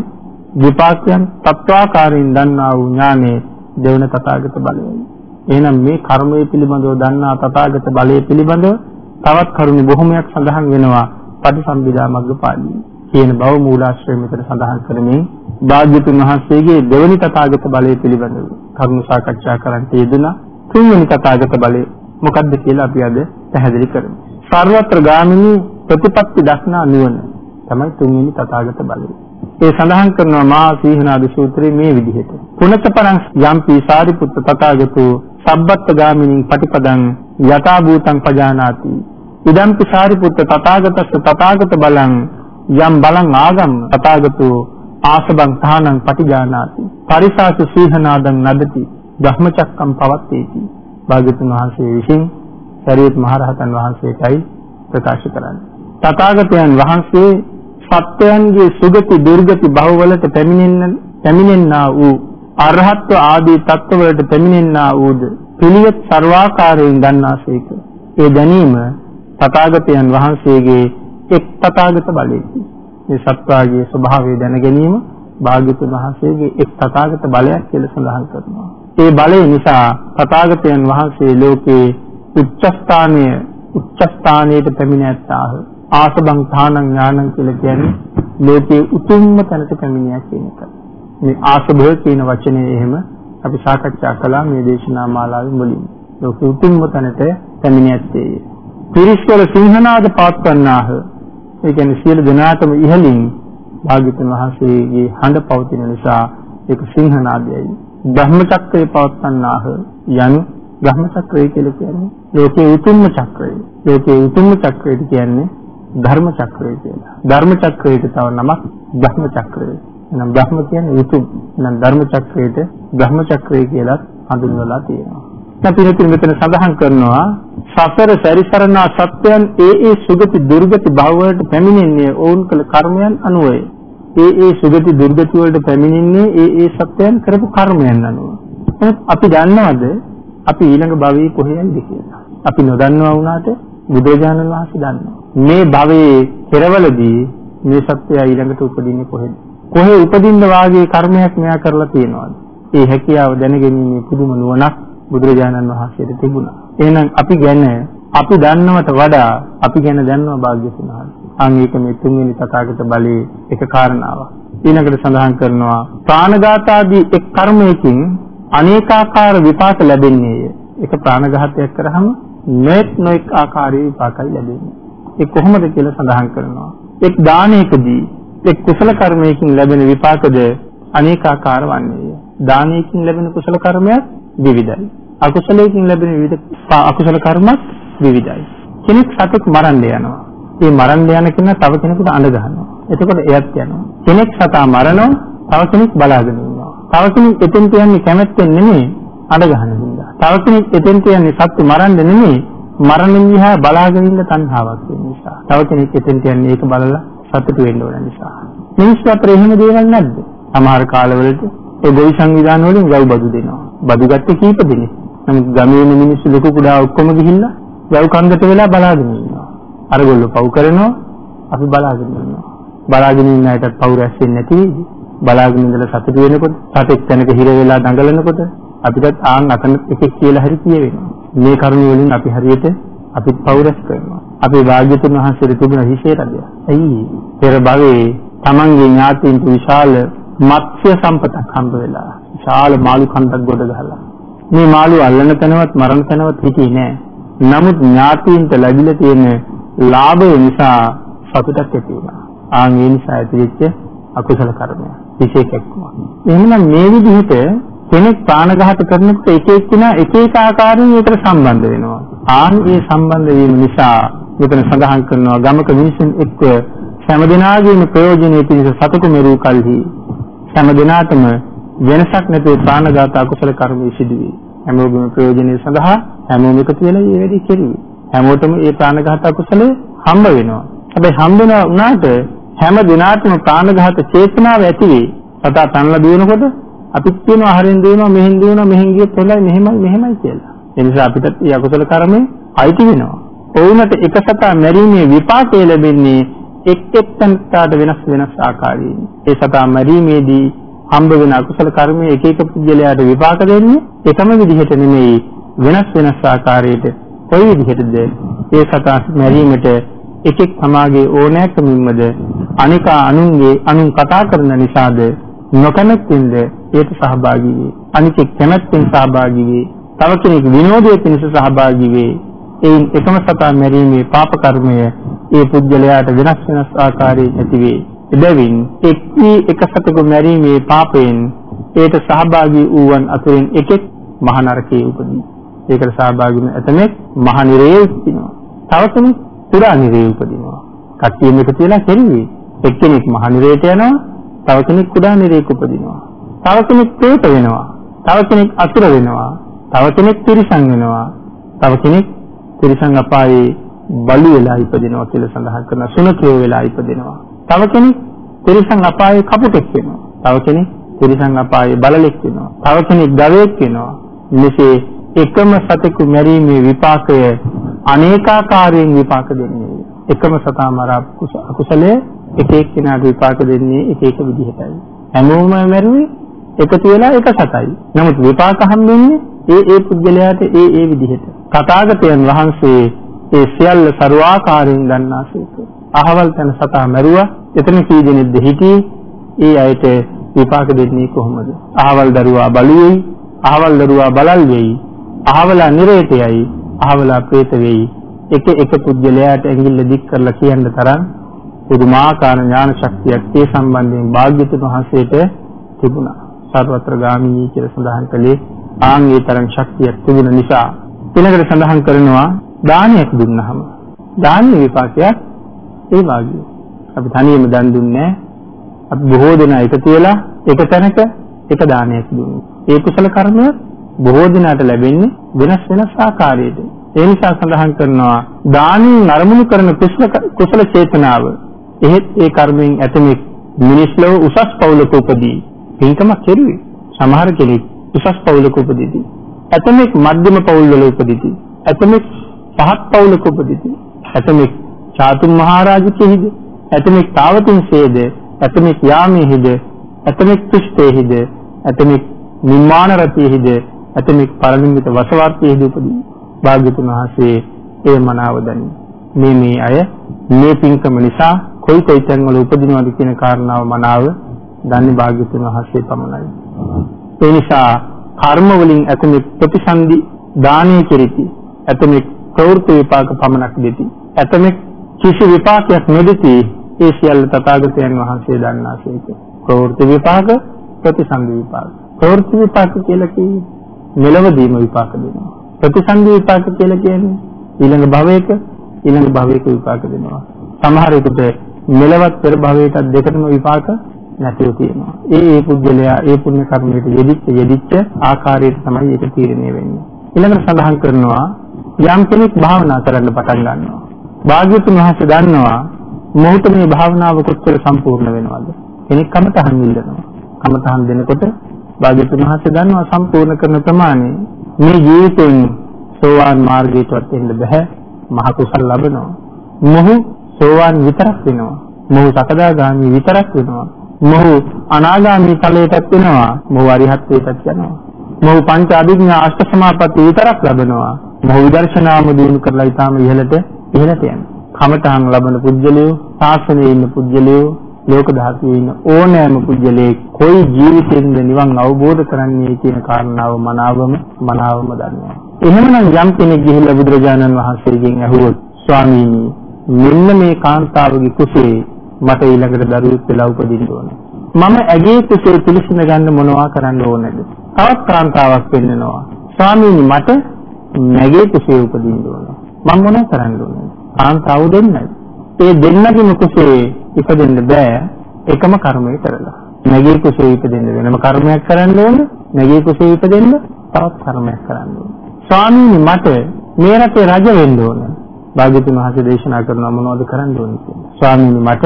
විපාකයන් තත්වාකාරයෙන් දන්නා වූ ඥානයේ දෙවන තථාගත බලයයි. එහෙනම් මේ කර්මය පිළිබඳව දන්නා තථාගත බලය පිළිබඳව තවත් කරුණු බොහොමයක් සඳහන් වෙනවා පටිසම්භිදා මග්ගපාළියේ. කියන බව මූලාශ්‍රය මෙතන සඳහන් කරමින් භාග්‍යතුන් වහන්සේගේ දෙවනි තථාගත බලය පිළිබඳව කරුණු සාකච්ඡා කරන්න යෙදුණා. තුන්වෙනි තථාගත බලය මොකක්ද කියලා අපි අද පැහැදිලි කරමු. සර්වත්‍ර ගාමිනී ප්‍රතිපත්ති දක්නා නුවණ තමයි තුන්වෙනි තථාගත බලය. ඒ සඳහන් කරනවා මා සීහනාද සූත්‍රයේ මේ විදිහට. පුනතපරං යම්පි සාරිපුත්ත තථාගතෝ සබ්බත් ගාමිනී පටිපදං යථා භූතං පජානාති. ඉදම්පි සාරිපුත්ත තථාගතස්ස තථාගත බලං යම් බලං ආගම් තථාගතෝ ආසබං තානං පටිජානාති. පරිසාසු සීහනාදං නදති. ධම්මචක්කම් පවත්තේති. භාග්‍යතුන් වහන්සේ විසින් සරියුත් මහරහතන් වහන්සේටයි ප්‍රකාශ කරන්නේ. තථාගතයන් වහන්සේ සත්‍යයන්ගේ සුගති දුර්ගති භවවලට පැමිණෙන්න පැමිණෙන්නා වූ අරහත්ව ආදී තත්ත්වවලට පැමිණෙන්නා වූද පිළිවෙත් ਸਰවාකාරයෙන් ගන්නාසේක. ඒ දැනීම තථාගතයන් වහන්සේගේ එක් තථාගත බලයකි. මේ සත්වාගේ ස්වභාවය දැන ගැනීම භාග්‍යතුන් වහන්සේගේ එක් තථාගත බලයක් කියලා සඳහන් කරනවා. ඒ බලය නිසා තථාගතයන් වහන්සේ ලෝකේ උච්චස්ථානීය උච්චස්ථානයට පැමිණ ඇත්තාහ. ආසබං ථානං ඥානං කියලා කියන්නේ ලෝකේ උතුම්ම තැනට පැමිණියා කියන එක. මේ ආසබය කියන වචනේ එහෙම අපි සාකච්ඡා කළා මේ දේශනා මාලාවේ මුලින්. ලෝකේ උතුම්ම තැනට පැමිණ ඇත්තේ. පිරිස්වල සිංහනාද පවත්වන්නාහ. ඒ කියන්නේ සියලු දෙනාටම ඉහළින් භාග්‍යතුන් වහන්සේගේ හඬ පවතින නිසා ඒක සිංහනාදයයි. ධර්මචක්‍රය පවත්වන්නාහ යනු ධර්මචක්‍රය කියලා කියන්නේ ලෝකේ උතුම්ම චක්‍රය. ලෝකේ උතුම්ම චක්‍රය කියන්නේ ධර්ම චක්‍රය කියලා. ධර්ම චක්‍රයට තව නමක් බ්‍රහ්ම චක්‍රය. එහෙනම් බ්‍රහ්ම කියන්නේ උතුම්. එහෙනම් ධර්ම චක්‍රයට බ්‍රහ්ම චක්‍රය කියලා හඳුන්වලා තියෙනවා. දැන් පිළිතුරු මෙතන සඳහන් කරනවා සසර සැරිසරනා සත්‍යයන් ඒ ඒ සුගති දුර්ගති භව වලට පැමිණෙන්නේ ඕන් කළ කර්මයන් අනුවය. ඒ ඒ සුගති දුර්ගති වලට පැමිණෙන්නේ ඒ ඒ සත්‍යයන් කරපු කර්මයන් අනුව. අපි දන්නවද අපි ඊළඟ භවයේ කොහේද කියලා? අපි නොදන්නවා වුණාට බුදුරජාණන් වහන්සේ දන්නවා. මේ භවයේ පෙරවලදී මේ සත්‍යය ඊළඟට උපදින්නේ කොහෙද? කොහේ උපදින්න වාගේ කර්මයක් මෙයා කරලා තියෙනවද? ඒ හැකියාව දැනගැනීමේ පුදුම නුවණක් බුදුරජාණන් වහන්සේට තිබුණා. එහෙනම් අපි ගැන අපි දන්නවට වඩා අපි ගැන දන්නවා භාග්‍යතුන් වහන්සේ. අන් ඒක මේ තුන්වෙනි තථාගත බලයේ එක කාරණාවක්. ඊළඟට සඳහන් කරනවා ප්‍රාණඝාතාදී එක් කර්මයකින් අනේකාකාර විපාක ලැබෙන්නේය. ඒක ප්‍රාණඝාතයක් කරාම නොඑක් නොඑක් ආකාරයේ විපාකයි ලැබෙන්නේ. ඒ කොහොමද කියලා සඳහන් කරනවා. එක් දානයකදී එක් කුසල කර්මයකින් ලැබෙන විපාකද අනේකාකාර වන්නේය. දානයකින් ලැබෙන කුසල කර්මයක් විවිධයි. අකුසලයකින් ලැබෙන විවිධ අකුසල කර්මත් විවිධයි. කෙනෙක් සතෙක් මරන්න යනවා. ඒ මරන්න යන කෙනා තව කෙනෙකුට අඬ ගහනවා. එතකොට එයත් යනවා. කෙනෙක් සතා මරනවා, තව කෙනෙක් බලාගෙන ඉන්නවා. තව කෙනෙක් එතෙන්ට යන්නේ කැමැත්තෙන් නෙමෙයි අඬ ගහන හින්දා. තව කෙනෙක් එතෙන්ට යන්නේ සත්තු මරන්න නෙමෙයි මරණින් දිහා බලාගෙන ඉන්න තණ්හාවක් වෙන නිසා. තව කෙනෙක් එතෙන්ට යන්නේ ඒක බලලා සතුටු වෙන්න ඕන නිසා. මිනිස්සු අතර එහෙම දේවල් නැද්ද? සමහර කාලවලට ඒ ගොවි සංවිධාන වලින් ගව් බදු දෙනවා. බදු ගත්තේ කීප දෙනෙක්. නමුත් ගමේ ඉන්න මිනිස්සු ලොකු කුඩා ඔක්කොම ගිහිල්ලා ගව් කන්දට වෙලා බලාගෙන ඉන්නවා. අරගොල්ලෝ පව් කරනවා අපි බලාගෙන ඉන්නවා. බලාගෙන ඉන්න අයට පව් රැස් වෙන්නේ නැති බලාගෙන ඉඳලා සතුටු වෙනකොට සතෙක් තැනක හිර වෙලා දඟලනකොට අපිට ආන් අතන එකෙක් කියලා හරි කියවෙනවා. මේ කරුණ වලින් අපි හරියට අපි පෞරස් කරනවා. අපේ වාග්යතුන් වහන්සේට තිබුණ විශේෂය. ඇයි? පෙර භවයේ තමන්ගේ ඥාතීන්ට විශාල මත්ස්‍ය සම්පතක් හම්බ වෙලා විශාල මාළු කන්දක් ගොඩ ගහලා මේ මාළු අල්ලන තැනවත් මරණ තැනවත් හිටියේ නෑ. නමුත් ඥාතීන්ට ලැබිලා තියෙන ලාභය නිසා සතුටක් ඇති වුණා. ආන් ඒ නිසා ඇතිවෙච්ච අකුසල කර්මය විශේෂයක් වුණා. එහෙනම් මේ විදිහට කෙනෙක් ප්‍රාණඝාත කරනකොට එක එක්කිනා එක එක ආකාරයෙන් ඒකට සම්බන්ධ වෙනවා. ආන් ඒ සම්බන්ධ වීම නිසා මෙතන සඳහන් කරනවා ගමක මිනිසුන් එක්ක හැම දිනාගේම ප්‍රයෝජනෙ පිණිස සතුටු මෙරූ කල්හි හැම දිනාටම වෙනසක් නැතුව ප්‍රාණඝාත අකුසල කර්ම සිදුවේ. හැමෝගේම ප්‍රයෝජනෙ සඳහා හැමෝම එකතු වෙලා මේ වැඩේ කෙරුවේ. හැමෝටම මේ ප්‍රාණඝාත අකුසල හම්බ වෙනවා. හැබැයි හම්බ වුණාට හැම දිනාටම ප්‍රාණඝාත චේතනාව ඇති වෙයි. සතා තනලා දුවනකොට අපිත් කියනවා හරින් දිනනවා මෙහෙන් දිනනවා මෙහෙන් ගියොත් හොඳයි මෙහෙමයි මෙහෙමයි කියලා. ඒ නිසා අපිට මේ අකුසල කර්මේ අයිති වෙනවා. ඔවුන්ට එක සතා මැරීමේ විපාකය ලැබෙන්නේ එක් එක් තැනට වෙනස් වෙනස් ආකාරයෙන්. ඒ සතා මැරීමේදී හම්බ වෙන අකුසල කර්මයේ එක එක පුද්ගලයාට විපාක දෙන්නේ එකම විදිහට නෙමෙයි වෙනස් වෙනස් ආකාරයට. කොයි විදිහටද ඒ සතා මැරීමට එකෙක් තමාගේ ඕනෑකමින්මද අනිකා අනුන්ගේ අනුන් කතා කරන නිසාද නොකමැත්තෙන්ද ඒට සහභාගී වේ. අනිකෙක් කැමැත්තෙන් සහභාගී වේ. තව කෙනෙක් විනෝදයේ පිණිස සහභාගී වේ. එයින් එකම සතා මැරීමේ පාප කර්මය ඒ පුද්ගලයාට වෙනස් වෙනස් ආකාරයෙන් ඇති වේ. එබැවින් එක්වි එක සතෙකු මැරීමේ පාපයෙන් ඒට සහභාගී වූවන් අතරින් එකෙක් මහ නරකයේ උපදී. ඒකට සහභාගී වන ඇතමෙක් මහ නිරයේ උපදිනවා. තව කෙනෙක් පුරා නිරයේ උපදිනවා. කට්ටියම එකතු වෙලා කෙරුවේ. එක්කෙනෙක් මහ නිරයට යනවා තව කෙනෙක් කුඩා නිරේක උපදිනවා. තව කෙනෙක් ප්‍රේත වෙනවා. තව කෙනෙක් අසුර වෙනවා. තව කෙනෙක් තිරිසන් වෙනවා. තව කෙනෙක් තිරිසන් අපායේ බලු වෙලා ඉපදිනවා කියලා සඳහන් කරනවා. සුනකයෝ වෙලා ඉපදිනවා. තව කෙනෙක් තිරිසන් අපායේ කපුටෙක් වෙනවා. තව කෙනෙක් තිරිසන් අපායේ බලලෙක් වෙනවා. තව කෙනෙක් ගවයෙක් වෙනවා. මෙසේ එකම සතෙකු මැරීමේ විපාකය අනේකාකාරයෙන් විපාක දෙන්නේ. එකම සතා මරා අකුසලයේ එක එක්කෙනාට විපාක දෙන්නේ එක එක විදිහටයි. හැමෝම මැරුවේ එකතු වෙලා එක සතයි. නමුත් විපාක හම්බෙන්නේ ඒ ඒ පුද්ගලයාට ඒ ඒ විදිහට. තථාගතයන් වහන්සේ ඒ සියල්ල ਸਰවාකාරයෙන් දන්නාසේක. අහවල් තැන සතා මැරුවා එතන කී දෙනෙක්ද හිටියේ? ඒ අයට විපාක දෙන්නේ කොහොමද? අහවල් දරුවා බලුවේයි, අහවල් දරුවා බලල් වෙයි, අහවලා නිරේතයයි, අහවලා പ്രേත වෙයි. එක එක පුද්ගලයාට ඇඟිල්ල දික් කරලා කියන්න තරම් පුදුමාකාර ඥාන ශක්තියක් ඒ සම්බන්ධයෙන් භාග්‍යතුන් වහන්සේට තිබුණා. සර්වත්‍ර ගාමිනී කියලා සඳහන් කළේ ආන් ඒ තරම් ශක්තියක් තිබුණ නිසා ඊළඟට සඳහන් කරනවා දානයක් දුන්නහම දාන විපාකයක් ඒ වාගේ. අපි තනියම දන් දුන්නේ අපි බොහෝ දෙනා එකතු වෙලා එක තැනක එක දානයක් දුන්නා. ඒ කුසල කර්මය බොහෝ දිනකට ලැබෙන්නේ වෙනස් වෙනස් ආකාරයකට. ඒ නිසා සඳහන් කරනවා දානින් අරමුණු කරන කුසල කුසල චේතනාව එහෙත් ඒ කර්මයෙන් ඇතමෙක් මිනිස් ලොව උසස් පවුලක උපදී. පින්කමක් කෙරුවේ. සමහර කෙනෙක් උසස් පවුලක උපදීති. ඇතමෙක් මධ්‍යම පවුල්වල උපදීති. ඇතමෙක් පහත් පවුලක උපදීති. ඇතමෙක් චාතුම් මහරජකෙහිද, ඇතමෙක් තාවතින්සේද, ඇතමෙක් යාමෙහිද, ඇතමෙක් කුෂ්ඨෙහිද, ඇතමෙක් නිර්මාණ රතියෙහිද, ඇතමෙක් පරිණිමිත වසවර්තියෙහිද උපදී. භාග්‍යතුන් වහන්සේ ඒ මනාව දනි. මේ මේ අය මේ පින්කම නිසා කොයි කොයි තැන්වල උපදිනවද කියන කාරණාව මනාව දන්නේ භාග්‍යතුන් වහන්සේ පමණයි. ඒ නිසා කර්ම වලින් ඇතමෙක් ප්‍රතිසන්දි දානය කෙරෙති. ඇතමෙක් ප්‍රවෘත්ති විපාක පමණක් දෙති. ඇතමෙක් කිසි විපාකයක් නොදෙති. ඒ සියල්ල තථාගතයන් වහන්සේ දන්නාසේක. ප්‍රවෘත්ති විපාක ප්‍රතිසන්දි විපාක. ප්‍රවෘත්ති විපාක කියලා කියන්නේ මෙලවදීම විපාක දෙනවා. ප්‍රතිසන්දි විපාක කියලා කියන්නේ ඊළඟ භවයක ඊළඟ භවයක විපාක දෙනවා. සමහර විට මෙලවත් පෙර භවයටත් දෙකටම විපාක නැතිව තියෙනවා. ඒ ඒ පුද්ගලයා ඒ පුණ්‍ය කර්මයට යෙදිච්ච යෙදිච්ච ආකාරයට තමයි ඒක තීරණය වෙන්නේ. ඊළඟට සඳහන් කරනවා යම් කෙනෙක් භාවනා කරන්න පටන් ගන්නවා. භාග්‍යතුන් වහන්සේ දන්නවා මොහොත මේ භාවනාව කොච්චර සම්පූර්ණ වෙනවද? කෙනෙක් කමතහන් ඉල්ලනවා. කමතහන් දෙනකොට භාග්‍යතුන් වහන්සේ දන්නවා සම්පූර්ණ කරන ප්‍රමාණය මේ ජීවිතෙන් සෝවාන් මාර්ගයටවත් එන්න බෑ. මහ කුසල ලැබෙනවා. මොහු සෝවාන් විතරක් වෙනවා. මොහු සකදාගාමි විතරක් වෙනවා. මොහු අනාගාමී ඵලයටත් වෙනවා. මොහු අරිහත්ත්වයටත් යනවා. මොහු පංච අභිඥා අෂ්ට සමාපatti විතරක් ලබනවා. මොහු විදර්ශනාම දිනු කරලා ඊටාම ඉහළට ඉහළට යනවා. කමඨහන් ලබන පුජ්‍යලියෝ, ශාසනයේ ඉන්න පුජ්‍යලියෝ, ලෝක ධාතුවේ ඉන්න ඕනෑම පුජ්‍යලේ කොයි ජීවිතෙන්ද නිවන් අවබෝධ කරන්නේ කියන කාරණාව මනාවම මනාවම දන්නවා. එහෙමනම් යම් කෙනෙක් ගිහිල්ලා බුදුරජාණන් වහන්සේගෙන් ඇහුවොත් ස්වාමීනි මෙන්න මේ කාන්තාවගේ කුසේ මට ඊළඟට දරුවෙක් වෙලා උපදින්න ඕනේ. මම ඇගේ කුසේ පිළිසින ගන්න මොනවා කරන්න ඕනද? තවත් කාන්තාවක් වෙන්නනවා. ස්වාමීනි මට මගේ කුසේ උපදින්න ඕනේ. මම මොනව කරන්න ඕනද? කාන්තාව දෙන්නයි. ඒ දෙන්නගේම කුසේ ඉපදෙන්න බෑ එකම කර්මය කරලා. මගේ කුසේ ඉපදෙන්න වෙනම කර්මයක් කරන්න ඕන. මගේ කුසේ ඉපදෙන්න තවත් කර්මයක් කරන්න ඕන. ස්වාමීනි මට මේ රටේ රජ වෙන්න ඕන. භාග්‍යතුන් වහන්සේ දේශනා කරනවා මොනවද කරන්න ඕන කියලා. ස්වාමීනි මට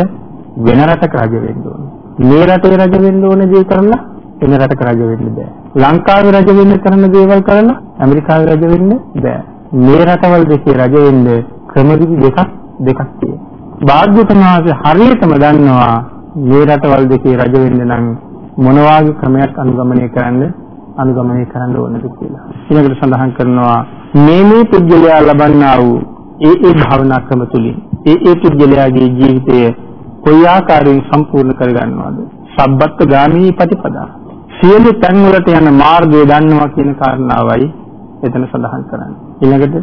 වෙන රටක රජ වෙන්න ඕන. මේ රටේ රජ වෙන්න ඕන දේ කරලා වෙන රටක රජ වෙන්න බෑ. ලංකාවේ රජ වෙන්න කරන දේවල් කරලා ඇමරිකාවේ රජ වෙන්න බෑ. මේ රටවල් දෙකේ රජ වෙන්න ක්‍රම දෙකක් දෙකක් තියෙනවා. භාග්‍යතුන් වහන්සේ හරියටම දන්නවා මේ රටවල් දෙකේ රජ වෙන්න නම් මොන වාගේ ක්‍රමයක් අනුගමනය කරන්න අනුගමනය කරන්න ඕනද කියලා. ඊළඟට සඳහන් කරනවා මේ මේ පුජ්‍යලයා ලබන්නා වූ ඒ ඒ භාවනා ක්‍රම තුලින් ඒ ඒ පුජ්‍යලයාගේ ජීවිතය කොයි ආකාරයෙන් සම්පූර්ණ කරගන්නවද? සබ්බත් ගාමී ප්‍රතිපදා. සියලු තැන් වලට යන මාර්ගය දන්නවා කියන කාරණාවයි එතන සඳහන් කරන්නේ. ඊළඟට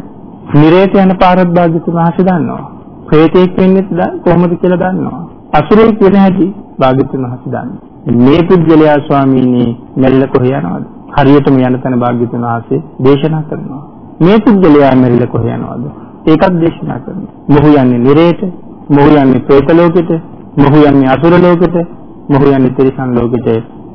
නිරේත යන පාරත් භාග්‍යතුන් වහන්සේ දන්නවා. ප්‍රේතෙක් වෙන්නේ කොහොමද කියලා දන්නවා. අසුරෙක් වෙන හැටි භාග්‍යතුන් වහන්සේ දන්නවා. මේ පුද්ගලයා ස්වාමීනි මෙල්ල කොහේ යනවද? හරියටම යන තැන භාග්‍යතුන් වහන්සේ දේශනා කරනවා. මේ පුද්ගලයා මෙල්ල කොහේ යනවද? ඒකත් දේශනා කරනවා. මොහු යන්නේ නිරේත, මොහු යන්නේ പ്രേත ලෝකෙට, මොහු යන්නේ අසුර ලෝකෙට, මොහු යන්නේ තිරිසන් ලෝකෙට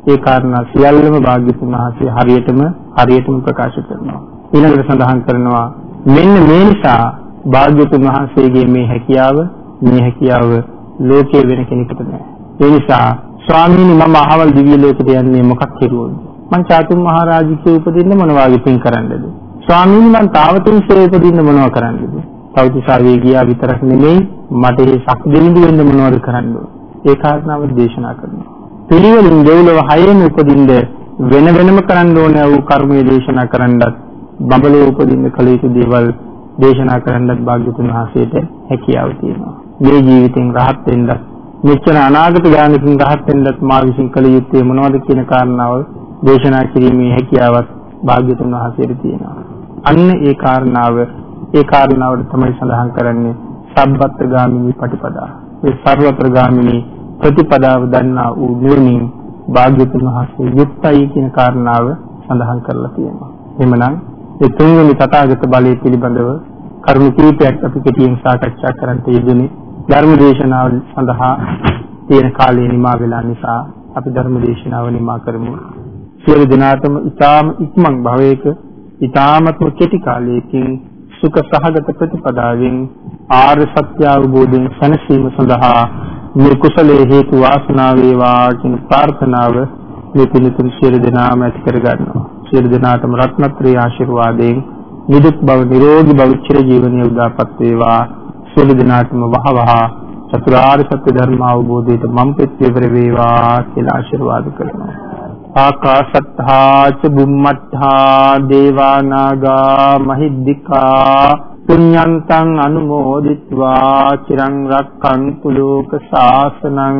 ඒ කාරණා සියල්ලම භාග්‍යතුන් වහන්සේ හරියටම හරියටම ප්‍රකාශ කරනවා. ඊළඟට සඳහන් කරනවා මෙන්න මේ නිසා භාග්‍යතුන් වහන්සේගේ මේ හැකියාව මේ හැකියාව ලෝකයේ වෙන කෙනෙකුට නැහැ. ඒ නිසා ස්වාමීනි මම අහවල් දිව්‍ය ලෝකෙට යන්නේ මොකක් කෙරුවොත්? මං චාතුම් මහරජිකේ උපදින්න මොනවා විපින් කරන්නද? ස්වාමීනි මං තාවතින්සේ උපදින්න මොනවා කරන්නද? තවතිසාවේ ගියා විතරක් නෙමෙයි මට මේ සක්දෙවිඳු වෙන්න මොනවද කරන්න ඒ කාරණාව දේශනා කරනවා. පිළිවෙලින් දෙව්ලොව හයෙම උපදින්න වෙන වෙනම කරන්න ඕන වූ කර්මයේ දේශනා කරන්නත් බඹලෝ උපදින්න කල යුතු දේවල් දේශනා කරන්නත් භාග්‍යතුන් වහන්සේට හැකියාව තියෙනවා. මේ ජීවිතෙන් rahat වෙන්නත් මෙච්චර අනාගත ඥානකින් rahat වෙන්නත් මා විසින් කල යුත්තේ මොනවද කියන කාරණාව දේශනා කිරීමේ හැකියාවක් භාග්‍යතුන් වහන්සේට තියෙනවා. අන්න ඒ කාරණාව ඒ කාරණාවට තමයි සඳහන් කරන්නේ සබ්බත් ගාමිනී පටිපදා. ඒ සර්වත්‍ර ගාමිනී ප්‍රතිපදාව දන්නා වූ නුවණින් භාග්‍යතුන් වහන්සේ යුක්තයි කියන කාරණාව සඳහන් කරලා තියෙනවා. එhmenan ඒ තුන්වෙනි තථාගත බලය පිළිබඳව කරුණු කීපයක් අපි කෙටියෙන් සාකච්ඡා කරන්න යෙදුනේ ධර්ම දේශනාව සඳහා තියෙන කාලය නිමා වෙලා නිසා අපි ධර්ම දේශනාව නිමා කරමු. සියලු දෙනාටම ඊටාම ඉක්මන් භවයක ඊටාමත්ම කෙටි කාලයකින් සුඛ සහගත ප්‍රතිපදාවෙන් ආර්ය සත්‍ය අවබෝධයෙන් සැනසීම සඳහා මේ කුසලයේ හේතු වාසනා වේවා කියන ප්‍රාර්ථනාව මේ පිළිතුරු සියලු දෙනාම ඇති කර ගන්නවා. සියලු දෙනාටම රත්නත්‍රි ආශිර්වාදයෙන් නිදුක් බව නිරෝගී භව චිර ජීවනයේ උදාපත් වේවා. සියලු දෙනාටම වහවහ චතුරාර්ය සත්‍ය ධර්ම අවබෝධයට මම් පෙත්වර වේවා කියලා ආශිර්වාද කරනවා. ආකාශත්තා ච බුම්මත්තා දේවා නාග මහිද්దికා පුඤ්ඤන්තං අනුමෝදිත්වා චිරං රක්ඛන්තු ලෝක සාසනං